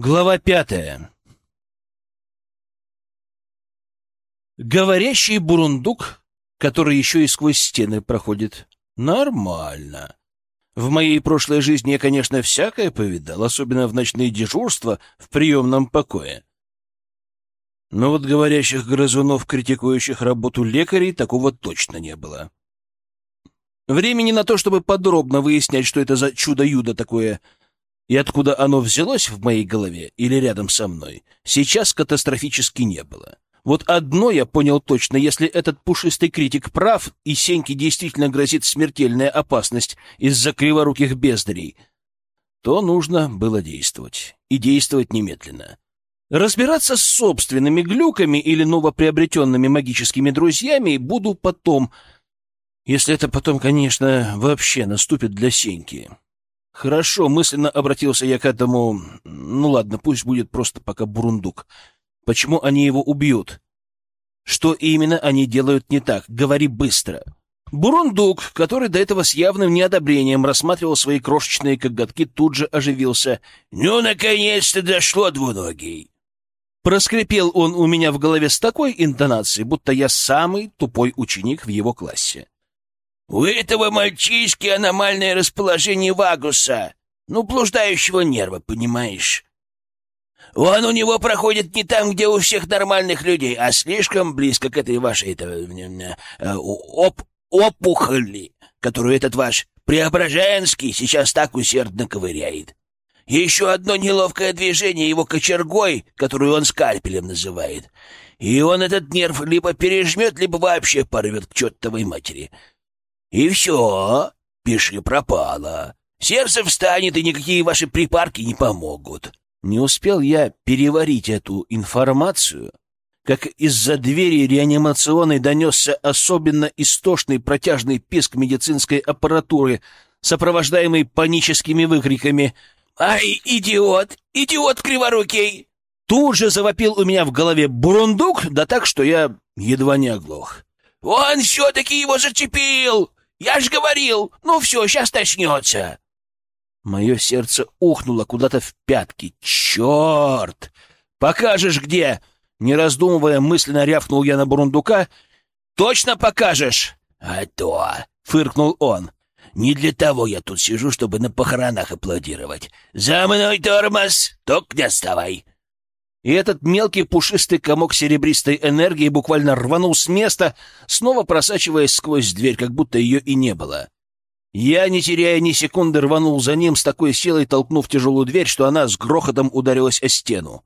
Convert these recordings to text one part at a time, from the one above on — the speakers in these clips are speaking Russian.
Глава пятая. Говорящий бурундук, который еще и сквозь стены проходит. Нормально. В моей прошлой жизни я, конечно, всякое повидал, особенно в ночные дежурства в приемном покое. Но вот говорящих грызунов, критикующих работу лекарей, такого точно не было. Времени на то, чтобы подробно выяснять, что это за чудо-юдо такое — и откуда оно взялось в моей голове или рядом со мной, сейчас катастрофически не было. Вот одно я понял точно, если этот пушистый критик прав, и Сеньке действительно грозит смертельная опасность из-за криворуких бездарей, то нужно было действовать. И действовать немедленно. Разбираться с собственными глюками или новоприобретенными магическими друзьями буду потом, если это потом, конечно, вообще наступит для Сеньки. Хорошо, мысленно обратился я к этому... Ну ладно, пусть будет просто пока бурундук. Почему они его убьют? Что именно они делают не так? Говори быстро. Бурундук, который до этого с явным неодобрением рассматривал свои крошечные коготки, тут же оживился. «Ну, наконец-то дошло, двуногий!» Проскрипел он у меня в голове с такой интонацией, будто я самый тупой ученик в его классе. У этого мальчишки аномальное расположение вагуса, ну, блуждающего нерва, понимаешь? Он у него проходит не там, где у всех нормальных людей, а слишком близко к этой вашей это, э, оп, опухоли, которую этот ваш Преображенский сейчас так усердно ковыряет. Еще одно неловкое движение его кочергой, которую он скальпелем называет, и он этот нерв либо пережмет, либо вообще порвет к чертовой матери. И все, пиши пропало. Сердце встанет, и никакие ваши припарки не помогут. Не успел я переварить эту информацию, как из-за двери реанимационной донесся особенно истошный протяжный писк медицинской аппаратуры, сопровождаемый паническими выкриками «Ай, идиот! Идиот криворукий!» Тут же завопил у меня в голове бурундук, да так, что я едва не оглох. «Он все-таки его зацепил! Я ж говорил, ну все, сейчас начнется. Мое сердце ухнуло куда-то в пятки. Черт! Покажешь где? Не раздумывая, мысленно рявкнул я на Бурундука. Точно покажешь? А то, фыркнул он. Не для того я тут сижу, чтобы на похоронах аплодировать. За мной, тормоз! Только не отставай! И этот мелкий пушистый комок серебристой энергии буквально рванул с места, снова просачиваясь сквозь дверь, как будто ее и не было. Я, не теряя ни секунды, рванул за ним с такой силой, толкнув тяжелую дверь, что она с грохотом ударилась о стену.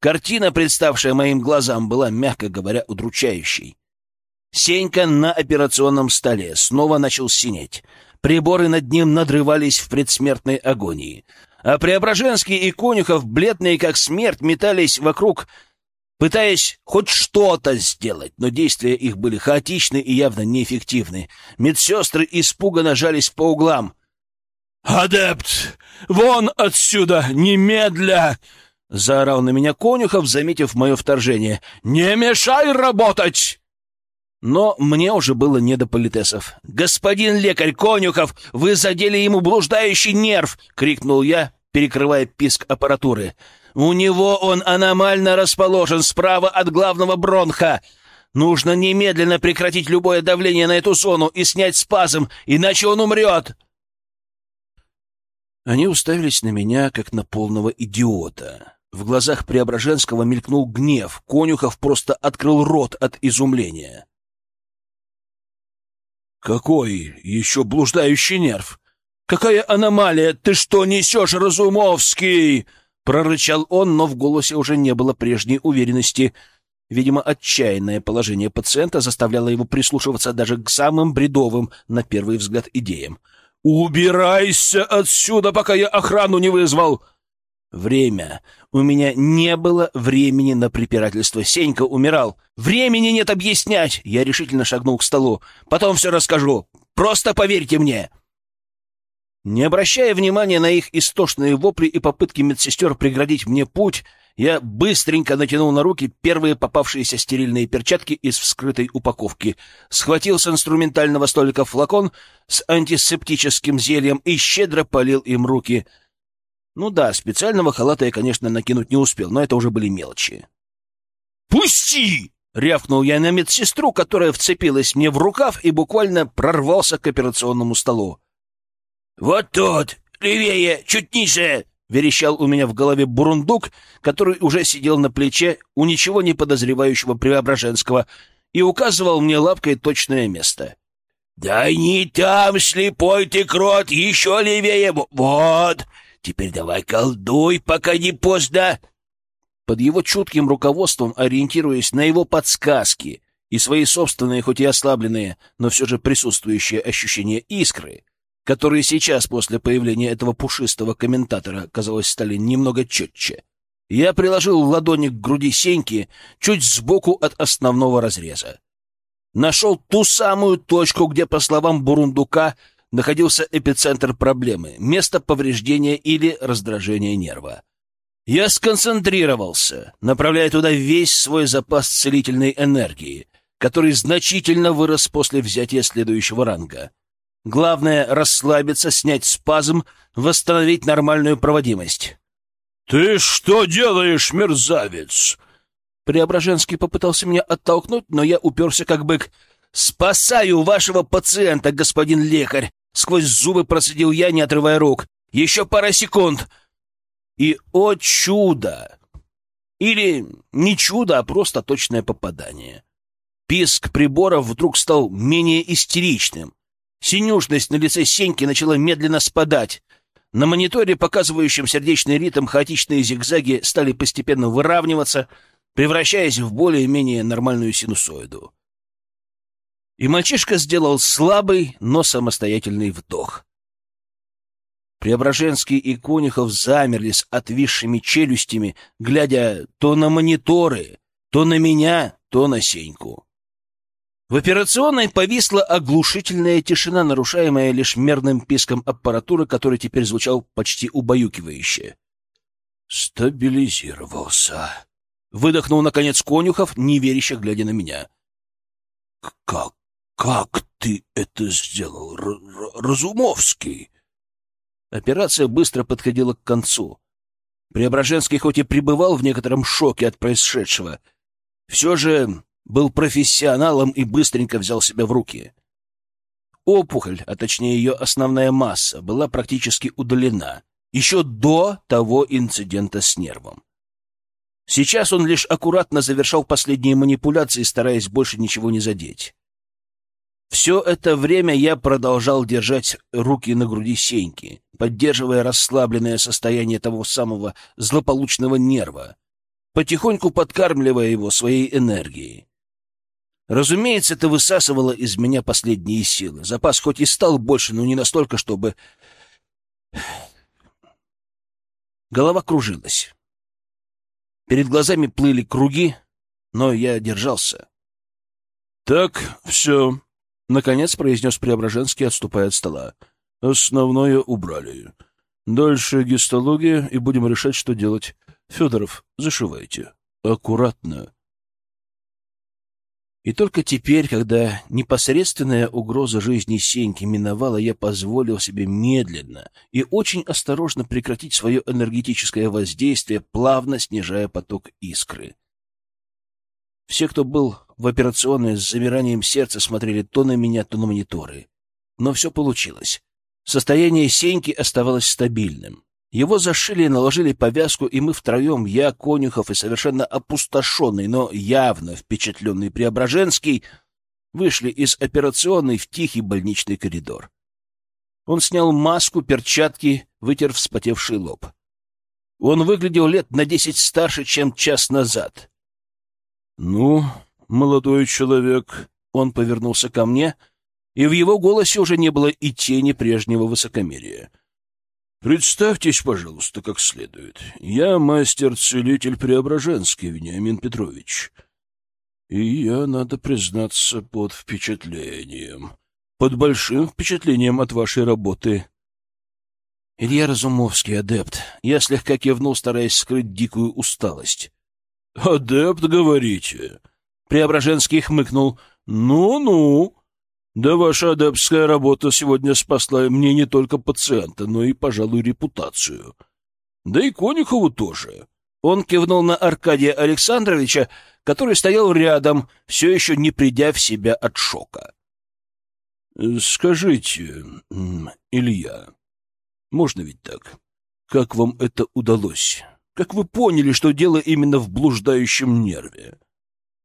Картина, представшая моим глазам, была, мягко говоря, удручающей. Сенька на операционном столе снова начал синеть. Приборы над ним надрывались в предсмертной агонии а Преображенский и Конюхов, бледные как смерть, метались вокруг, пытаясь хоть что-то сделать, но действия их были хаотичны и явно неэффективны. Медсестры испуганно жались по углам. «Адепт! Вон отсюда! Немедля!» — заорал на меня Конюхов, заметив мое вторжение. «Не мешай работать!» Но мне уже было не до политесов. «Господин лекарь Конюхов, вы задели ему блуждающий нерв!» — крикнул я, перекрывая писк аппаратуры. «У него он аномально расположен справа от главного бронха. Нужно немедленно прекратить любое давление на эту зону и снять спазм, иначе он умрет!» Они уставились на меня, как на полного идиота. В глазах Преображенского мелькнул гнев. Конюхов просто открыл рот от изумления. «Какой еще блуждающий нерв? «Какая аномалия! Ты что несешь, Разумовский?» Прорычал он, но в голосе уже не было прежней уверенности. Видимо, отчаянное положение пациента заставляло его прислушиваться даже к самым бредовым, на первый взгляд, идеям. «Убирайся отсюда, пока я охрану не вызвал!» Время. У меня не было времени на препирательство. Сенька умирал. Времени нет объяснять. Я решительно шагнул к столу. Потом все расскажу. Просто поверьте мне. Не обращая внимания на их истошные вопли и попытки медсестер преградить мне путь, я быстренько натянул на руки первые попавшиеся стерильные перчатки из вскрытой упаковки, схватил с инструментального столика флакон с антисептическим зельем и щедро полил им руки. Ну да, специального халата я, конечно, накинуть не успел, но это уже были мелочи. «Пусти!» — рявкнул я на медсестру, которая вцепилась мне в рукав и буквально прорвался к операционному столу. «Вот тут! Левее! Чуть ниже!» — верещал у меня в голове бурундук, который уже сидел на плече у ничего не подозревающего Преображенского и указывал мне лапкой точное место. «Да не там, слепой ты крот, еще левее! Вот! Теперь давай колдуй, пока не поздно!» Под его чутким руководством, ориентируясь на его подсказки и свои собственные, хоть и ослабленные, но все же присутствующие ощущения искры, которые сейчас, после появления этого пушистого комментатора, казалось, стали немного четче, я приложил ладони к груди Сеньки чуть сбоку от основного разреза. Нашел ту самую точку, где, по словам Бурундука, находился эпицентр проблемы, место повреждения или раздражения нерва. Я сконцентрировался, направляя туда весь свой запас целительной энергии, который значительно вырос после взятия следующего ранга. Главное — расслабиться, снять спазм, восстановить нормальную проводимость. «Ты что делаешь, мерзавец?» Преображенский попытался меня оттолкнуть, но я уперся как бык. «Спасаю вашего пациента, господин лекарь!» Сквозь зубы процедил я, не отрывая рук. «Еще пара секунд!» И, о чудо! Или не чудо, а просто точное попадание. Писк приборов вдруг стал менее истеричным. Синюшность на лице Сеньки начала медленно спадать. На мониторе, показывающем сердечный ритм, хаотичные зигзаги стали постепенно выравниваться, превращаясь в более-менее нормальную синусоиду. И мальчишка сделал слабый, но самостоятельный вдох. Преображенский и Конюхов замерли с отвисшими челюстями, глядя то на мониторы, то на меня, то на Сеньку. В операционной повисла оглушительная тишина, нарушаемая лишь мерным писком аппаратуры, который теперь звучал почти убаюкивающе. «Стабилизировался», — выдохнул, наконец, Конюхов, неверяще глядя на меня. «Как? Как ты это сделал, Р Разумовский?» Операция быстро подходила к концу. Преображенский хоть и пребывал в некотором шоке от происшедшего, все же был профессионалом и быстренько взял себя в руки. Опухоль, а точнее ее основная масса, была практически удалена еще до того инцидента с нервом. Сейчас он лишь аккуратно завершал последние манипуляции, стараясь больше ничего не задеть. Все это время я продолжал держать руки на груди Сеньки, поддерживая расслабленное состояние того самого злополучного нерва, потихоньку подкармливая его своей энергией. Разумеется, это высасывало из меня последние силы. Запас хоть и стал больше, но не настолько, чтобы... Голова кружилась. Перед глазами плыли круги, но я держался. — Так, все, — наконец произнес Преображенский, отступая от стола. «Основное убрали. Дальше гистология, и будем решать, что делать. Федоров, зашивайте. Аккуратно». И только теперь, когда непосредственная угроза жизни Сеньки миновала, я позволил себе медленно и очень осторожно прекратить свое энергетическое воздействие, плавно снижая поток искры. Все, кто был в операционной с замиранием сердца, смотрели то на меня, то на мониторы. Но все получилось. Состояние Сеньки оставалось стабильным. Его зашили и наложили повязку, и мы втроем, я, Конюхов и совершенно опустошенный, но явно впечатленный Преображенский, вышли из операционной в тихий больничный коридор. Он снял маску, перчатки, вытер вспотевший лоб. Он выглядел лет на десять старше, чем час назад. «Ну, молодой человек...» Он повернулся ко мне, и в его голосе уже не было и тени прежнего высокомерия. «Представьтесь, пожалуйста, как следует. Я мастер-целитель Преображенский, Вениамин Петрович. И я, надо признаться, под впечатлением. Под большим впечатлением от вашей работы». Илья Разумовский, адепт. Я слегка кивнул, стараясь скрыть дикую усталость. «Адепт, говорите?» Преображенский хмыкнул. «Ну-ну. Да ваша адептская работа сегодня спасла мне не только пациента, но и, пожалуй, репутацию. Да и Конюхову тоже. Он кивнул на Аркадия Александровича, который стоял рядом, все еще не придя в себя от шока. «Скажите, Илья, можно ведь так? Как вам это удалось? Как вы поняли, что дело именно в блуждающем нерве?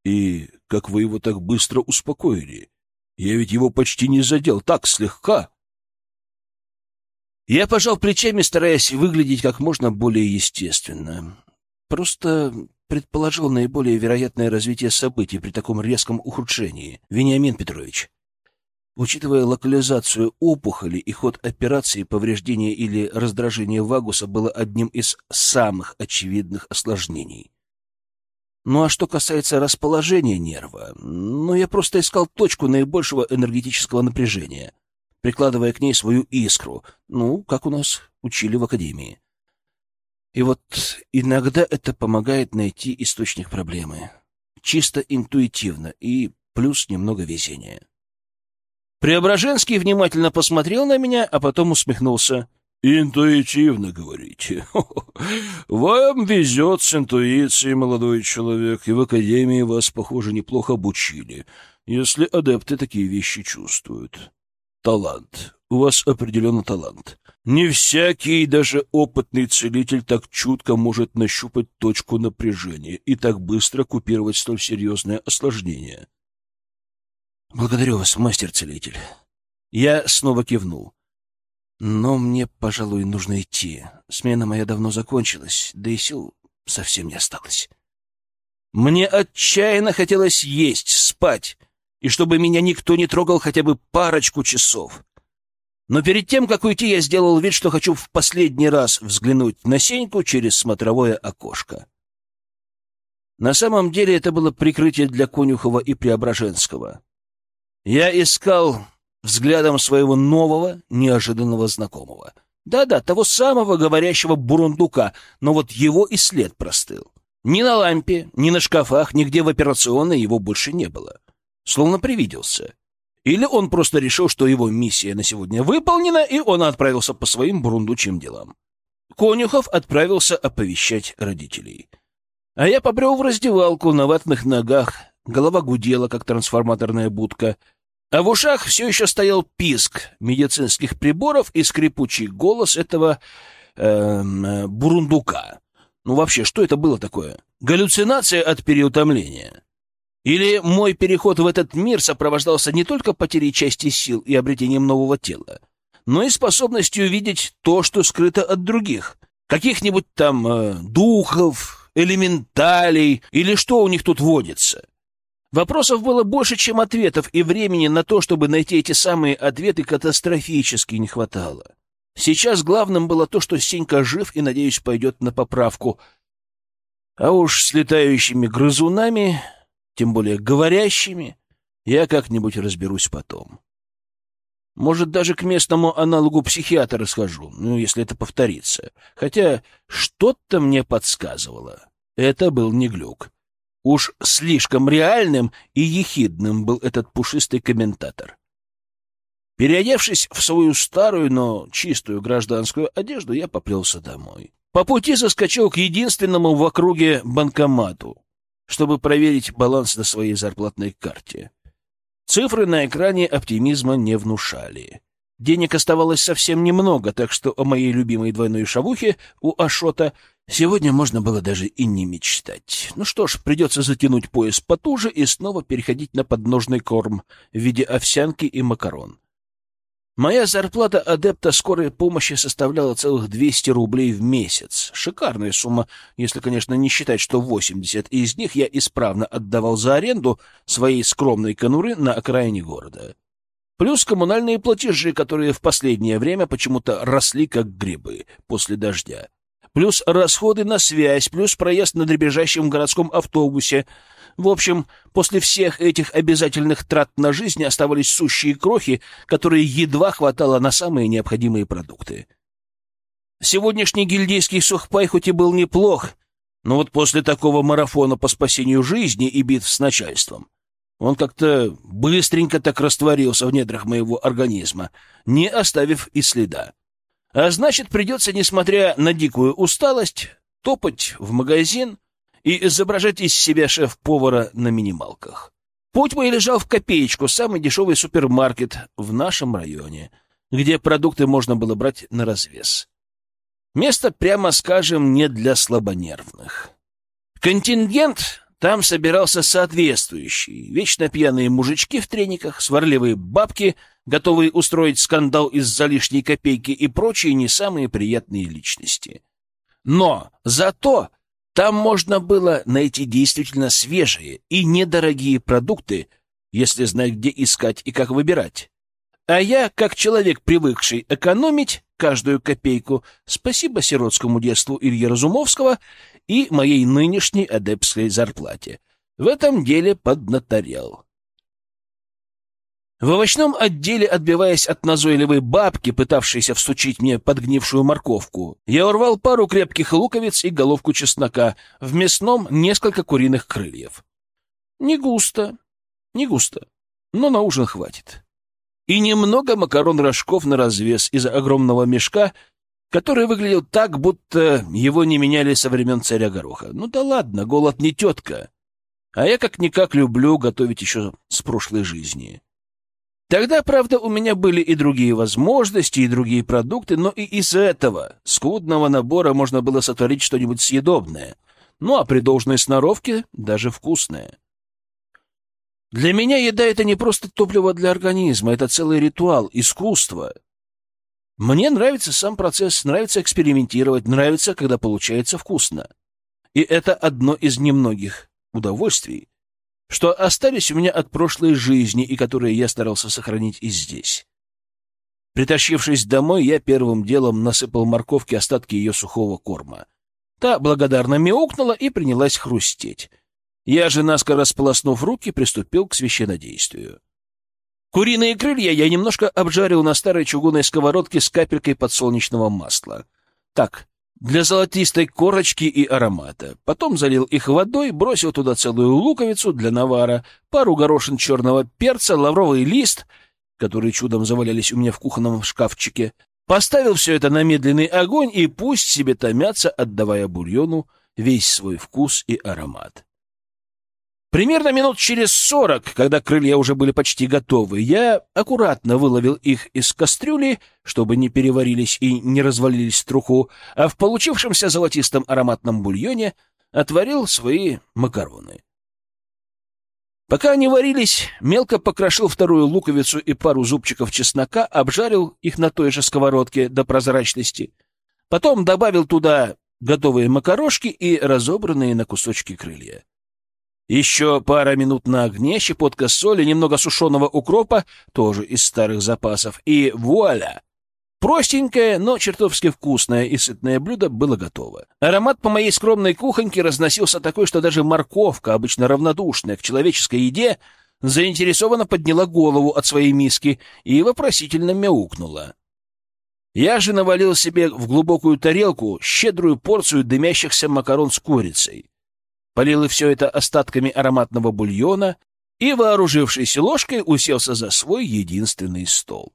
И как вы его так быстро успокоили? Я ведь его почти не задел, так слегка». Я пожал плечами, стараясь выглядеть как можно более естественно. Просто предположил наиболее вероятное развитие событий при таком резком ухудшении. Вениамин Петрович, учитывая локализацию опухоли и ход операции, повреждение или раздражение вагуса было одним из самых очевидных осложнений. Ну а что касается расположения нерва, ну я просто искал точку наибольшего энергетического напряжения прикладывая к ней свою искру, ну, как у нас учили в академии. И вот иногда это помогает найти источник проблемы. Чисто интуитивно и плюс немного везения. Преображенский внимательно посмотрел на меня, а потом усмехнулся. «Интуитивно, говорите. Вам везет с интуицией, молодой человек, и в академии вас, похоже, неплохо обучили, если адепты такие вещи чувствуют талант. У вас определенно талант. Не всякий, даже опытный целитель, так чутко может нащупать точку напряжения и так быстро купировать столь серьезное осложнение. Благодарю вас, мастер-целитель. Я снова кивнул. Но мне, пожалуй, нужно идти. Смена моя давно закончилась, да и сил совсем не осталось. Мне отчаянно хотелось есть, спать и чтобы меня никто не трогал хотя бы парочку часов. Но перед тем, как уйти, я сделал вид, что хочу в последний раз взглянуть на Сеньку через смотровое окошко. На самом деле это было прикрытие для Конюхова и Преображенского. Я искал взглядом своего нового, неожиданного знакомого. Да-да, того самого говорящего бурундука, но вот его и след простыл. Ни на лампе, ни на шкафах, нигде в операционной его больше не было словно привиделся. Или он просто решил, что его миссия на сегодня выполнена, и он отправился по своим бурундучим делам. Конюхов отправился оповещать родителей. А я побрел в раздевалку на ватных ногах, голова гудела, как трансформаторная будка, а в ушах все еще стоял писк медицинских приборов и скрипучий голос этого э, бурундука. Ну вообще, что это было такое? Галлюцинация от переутомления. Или мой переход в этот мир сопровождался не только потерей части сил и обретением нового тела, но и способностью видеть то, что скрыто от других, каких-нибудь там э, духов, элементалей или что у них тут водится. Вопросов было больше, чем ответов, и времени на то, чтобы найти эти самые ответы, катастрофически не хватало. Сейчас главным было то, что Сенька жив и, надеюсь, пойдет на поправку. А уж с летающими грызунами тем более говорящими, я как-нибудь разберусь потом. Может, даже к местному аналогу психиатра схожу, ну, если это повторится. Хотя что-то мне подсказывало. Это был не глюк. Уж слишком реальным и ехидным был этот пушистый комментатор. Переодевшись в свою старую, но чистую гражданскую одежду, я поплелся домой. По пути заскочил к единственному в округе банкомату чтобы проверить баланс на своей зарплатной карте. Цифры на экране оптимизма не внушали. Денег оставалось совсем немного, так что о моей любимой двойной шавухе у Ашота сегодня можно было даже и не мечтать. Ну что ж, придется затянуть пояс потуже и снова переходить на подножный корм в виде овсянки и макарон. Моя зарплата адепта скорой помощи составляла целых 200 рублей в месяц. Шикарная сумма, если, конечно, не считать, что 80 из них я исправно отдавал за аренду своей скромной конуры на окраине города. Плюс коммунальные платежи, которые в последнее время почему-то росли как грибы после дождя. Плюс расходы на связь, плюс проезд на дребезжащем городском автобусе — в общем, после всех этих обязательных трат на жизнь оставались сущие крохи, которые едва хватало на самые необходимые продукты. Сегодняшний гильдейский сухпай хоть и был неплох, но вот после такого марафона по спасению жизни и битв с начальством он как-то быстренько так растворился в недрах моего организма, не оставив и следа. А значит, придется, несмотря на дикую усталость, топать в магазин и изображать из себя шеф-повара на минималках. Путь мой лежал в копеечку, самый дешевый супермаркет в нашем районе, где продукты можно было брать на развес. Место, прямо скажем, не для слабонервных. Контингент там собирался соответствующий. Вечно пьяные мужички в трениках, сварливые бабки, готовые устроить скандал из-за лишней копейки и прочие не самые приятные личности. Но зато там можно было найти действительно свежие и недорогие продукты, если знать, где искать и как выбирать. А я, как человек, привыкший экономить каждую копейку, спасибо сиротскому детству Ильи Разумовского и моей нынешней адепской зарплате, в этом деле поднаторел. В овощном отделе, отбиваясь от назойливой бабки, пытавшейся всучить мне подгнившую морковку, я урвал пару крепких луковиц и головку чеснока, в мясном несколько куриных крыльев. Не густо, не густо, но на ужин хватит. И немного макарон-рожков на развес из огромного мешка, который выглядел так, будто его не меняли со времен царя Гороха. Ну да ладно, голод не тетка. А я как-никак люблю готовить еще с прошлой жизни. Тогда, правда, у меня были и другие возможности, и другие продукты, но и из этого скудного набора можно было сотворить что-нибудь съедобное. Ну, а при должной сноровке даже вкусное. Для меня еда — это не просто топливо для организма, это целый ритуал, искусство. Мне нравится сам процесс, нравится экспериментировать, нравится, когда получается вкусно. И это одно из немногих удовольствий, что остались у меня от прошлой жизни и которые я старался сохранить и здесь. Притащившись домой, я первым делом насыпал морковке остатки ее сухого корма. Та благодарно мяукнула и принялась хрустеть. Я же, наскоро сполоснув руки, приступил к священнодействию. Куриные крылья я немножко обжарил на старой чугунной сковородке с капелькой подсолнечного масла. Так, для золотистой корочки и аромата. Потом залил их водой, бросил туда целую луковицу для навара, пару горошин черного перца, лавровый лист, которые чудом завалялись у меня в кухонном шкафчике. Поставил все это на медленный огонь и пусть себе томятся, отдавая бульону весь свой вкус и аромат. Примерно минут через сорок, когда крылья уже были почти готовы, я аккуратно выловил их из кастрюли, чтобы не переварились и не развалились труху, а в получившемся золотистом ароматном бульоне отварил свои макароны. Пока они варились, мелко покрошил вторую луковицу и пару зубчиков чеснока, обжарил их на той же сковородке до прозрачности. Потом добавил туда готовые макарошки и разобранные на кусочки крылья. Еще пара минут на огне, щепотка соли, немного сушеного укропа, тоже из старых запасов, и вуаля! Простенькое, но чертовски вкусное и сытное блюдо было готово. Аромат по моей скромной кухоньке разносился такой, что даже морковка, обычно равнодушная к человеческой еде, заинтересованно подняла голову от своей миски и вопросительно мяукнула. Я же навалил себе в глубокую тарелку щедрую порцию дымящихся макарон с курицей полил все это остатками ароматного бульона и, вооружившись ложкой, уселся за свой единственный стол.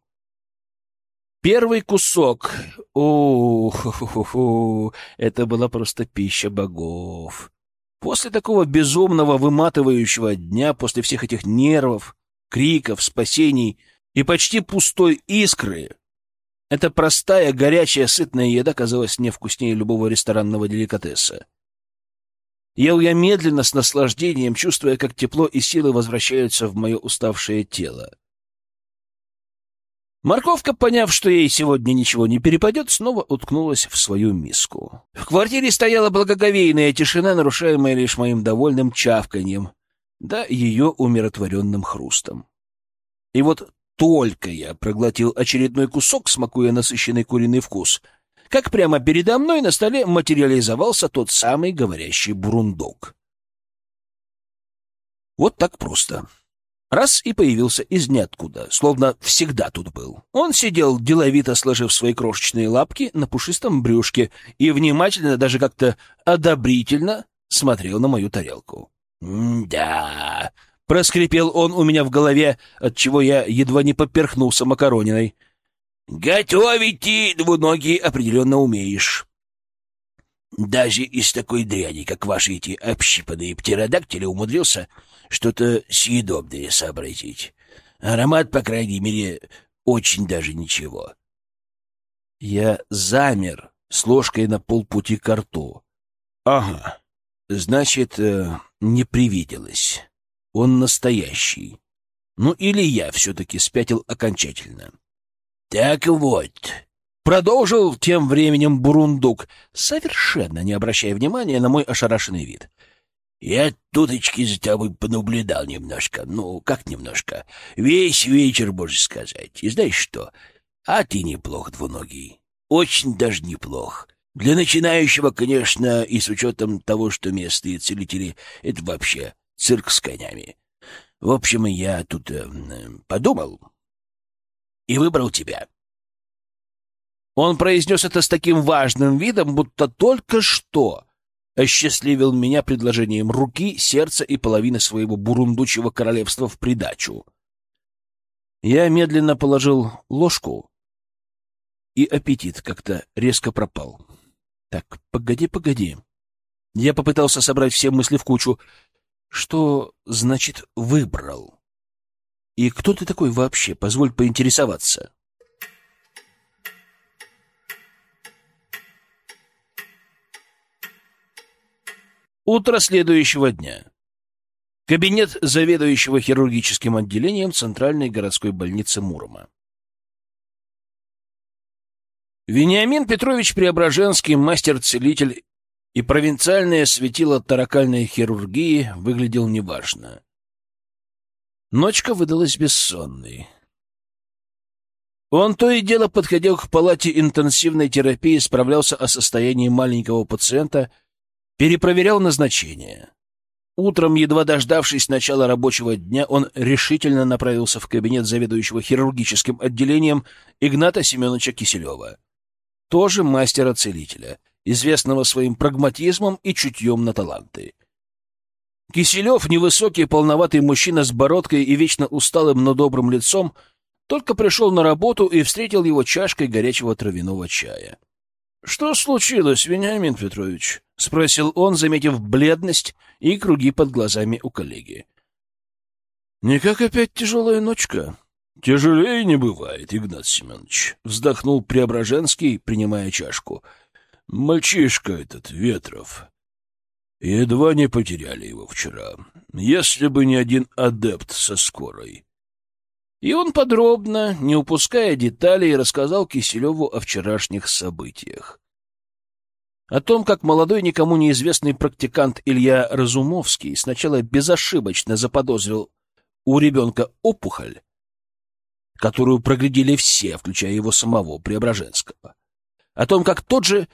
Первый кусок. Ух, это была просто пища богов. После такого безумного, выматывающего дня, после всех этих нервов, криков, спасений и почти пустой искры, эта простая, горячая, сытная еда казалась мне вкуснее любого ресторанного деликатеса. Ел я медленно, с наслаждением, чувствуя, как тепло и силы возвращаются в мое уставшее тело. Морковка, поняв, что ей сегодня ничего не перепадет, снова уткнулась в свою миску. В квартире стояла благоговейная тишина, нарушаемая лишь моим довольным чавканьем, да ее умиротворенным хрустом. И вот только я проглотил очередной кусок, смакуя насыщенный куриный вкус — как прямо передо мной на столе материализовался тот самый говорящий бурундук. Вот так просто. Раз и появился из ниоткуда, словно всегда тут был. Он сидел, деловито сложив свои крошечные лапки на пушистом брюшке и внимательно, даже как-то одобрительно смотрел на мою тарелку. «Да...» — проскрипел он у меня в голове, отчего я едва не поперхнулся макарониной. Готовить ты, двуногий, определенно умеешь. Даже из такой дряни, как ваши эти общипанные птеродактили, умудрился что-то съедобное сообразить. Аромат, по крайней мере, очень даже ничего. Я замер с ложкой на полпути к рту. Ага, значит, э, не привиделось. Он настоящий. Ну или я все-таки спятил окончательно. Так вот, продолжил тем временем Бурундук, совершенно не обращая внимания на мой ошарашенный вид. Я туточки за тобой понаблюдал немножко. Ну, как немножко? Весь вечер, можно сказать. И знаешь что? А ты неплох, двуногий. Очень даже неплох. Для начинающего, конечно, и с учетом того, что местные целители — это вообще цирк с конями. В общем, я тут э, подумал и выбрал тебя. Он произнес это с таким важным видом, будто только что осчастливил меня предложением руки, сердца и половины своего бурундучего королевства в придачу. Я медленно положил ложку, и аппетит как-то резко пропал. Так, погоди, погоди. Я попытался собрать все мысли в кучу. Что значит «выбрал»? И кто ты такой вообще? Позволь поинтересоваться. Утро следующего дня. Кабинет заведующего хирургическим отделением Центральной городской больницы Мурома. Вениамин Петрович Преображенский, мастер-целитель и провинциальное светило таракальной хирургии, выглядел неважно. Ночка выдалась бессонной. Он то и дело подходил к палате интенсивной терапии, справлялся о состоянии маленького пациента, перепроверял назначение. Утром, едва дождавшись начала рабочего дня, он решительно направился в кабинет заведующего хирургическим отделением Игната Семеновича Киселева тоже мастера-целителя, известного своим прагматизмом и чутьем на таланты. Киселев, невысокий полноватый мужчина с бородкой и вечно усталым, но добрым лицом, только пришел на работу и встретил его чашкой горячего травяного чая. — Что случилось, Вениамин Петрович? — спросил он, заметив бледность и круги под глазами у коллеги. — Никак опять тяжелая ночка? Тяжелее не бывает, Игнат Семенович, вздохнул Преображенский, принимая чашку. Мальчишка этот, Ветров. Едва не потеряли его вчера. Если бы не один адепт со скорой. И он подробно, не упуская деталей, рассказал Киселеву о вчерашних событиях. О том, как молодой никому неизвестный практикант Илья Разумовский сначала безошибочно заподозрил у ребенка опухоль, которую проглядели все, включая его самого, Преображенского. О том, как тот же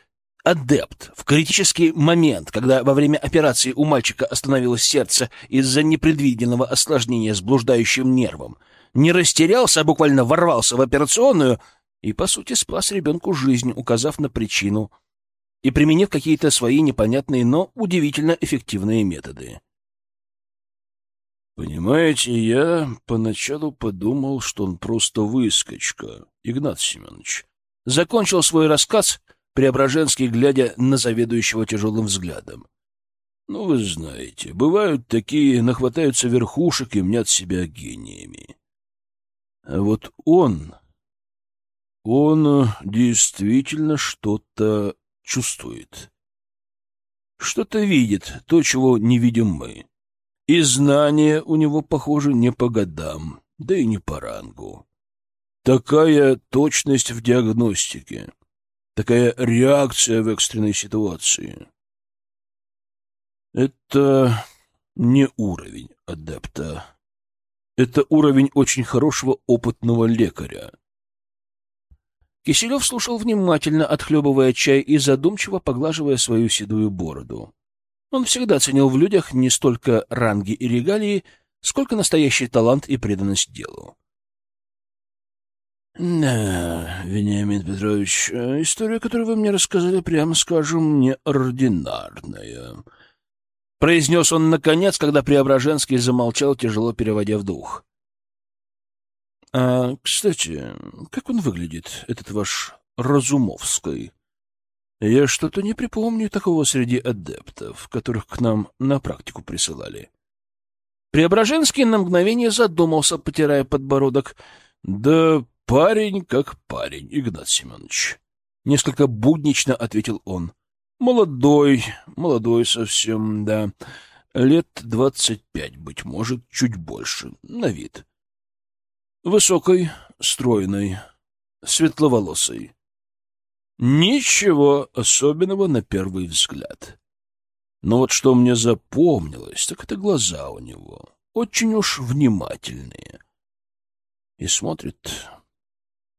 адепт в критический момент, когда во время операции у мальчика остановилось сердце из-за непредвиденного осложнения с блуждающим нервом, не растерялся, а буквально ворвался в операционную и, по сути, спас ребенку жизнь, указав на причину и применив какие-то свои непонятные, но удивительно эффективные методы. Понимаете, я поначалу подумал, что он просто выскочка, Игнат Семенович. Закончил свой рассказ Преображенский, глядя на заведующего тяжелым взглядом. Ну, вы знаете, бывают такие, нахватаются верхушек и мнят себя гениями. А вот он... Он действительно что-то чувствует. Что-то видит, то, чего не видим мы. И знания у него, похоже, не по годам, да и не по рангу. Такая точность в диагностике, такая реакция в экстренной ситуации. Это не уровень адепта. Это уровень очень хорошего опытного лекаря. Киселев слушал внимательно, отхлебывая чай и задумчиво поглаживая свою седую бороду. Он всегда ценил в людях не столько ранги и регалии, сколько настоящий талант и преданность делу. «Да, Вениамин Петрович, история, которую вы мне рассказали, прямо скажем, неординарная», — произнес он наконец, когда Преображенский замолчал, тяжело переводя в дух. А, кстати, как он выглядит, этот ваш Разумовский? Я что-то не припомню такого среди адептов, которых к нам на практику присылали. Преображенский на мгновение задумался, потирая подбородок. Да парень как парень, Игнат Семенович. Несколько буднично ответил он. Молодой, молодой совсем, да. Лет двадцать пять, быть может, чуть больше, на вид. Высокой, стройной, светловолосой. Ничего особенного на первый взгляд. Но вот что мне запомнилось, так это глаза у него. Очень уж внимательные. И смотрит,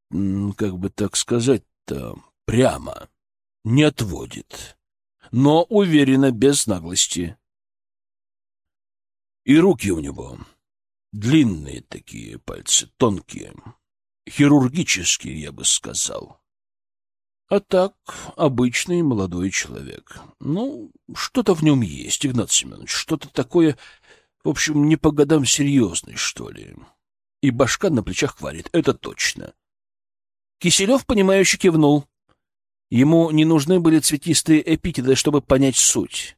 как бы так сказать-то, прямо, не отводит, но уверенно, без наглости. И руки у него длинные такие пальцы, тонкие, хирургические, я бы сказал. А так, обычный молодой человек. Ну, что-то в нем есть, Игнат Семенович, что-то такое, в общем, не по годам серьезный, что ли. И башка на плечах варит, это точно. Киселев, понимающе кивнул. Ему не нужны были цветистые эпитеты, чтобы понять суть.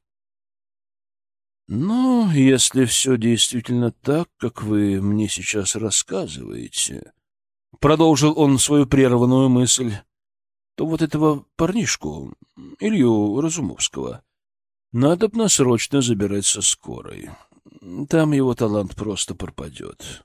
«Ну, если все действительно так, как вы мне сейчас рассказываете», — продолжил он свою прерванную мысль, то вот этого парнишку, Илью Разумовского, надо б насрочно забирать со скорой. Там его талант просто пропадет.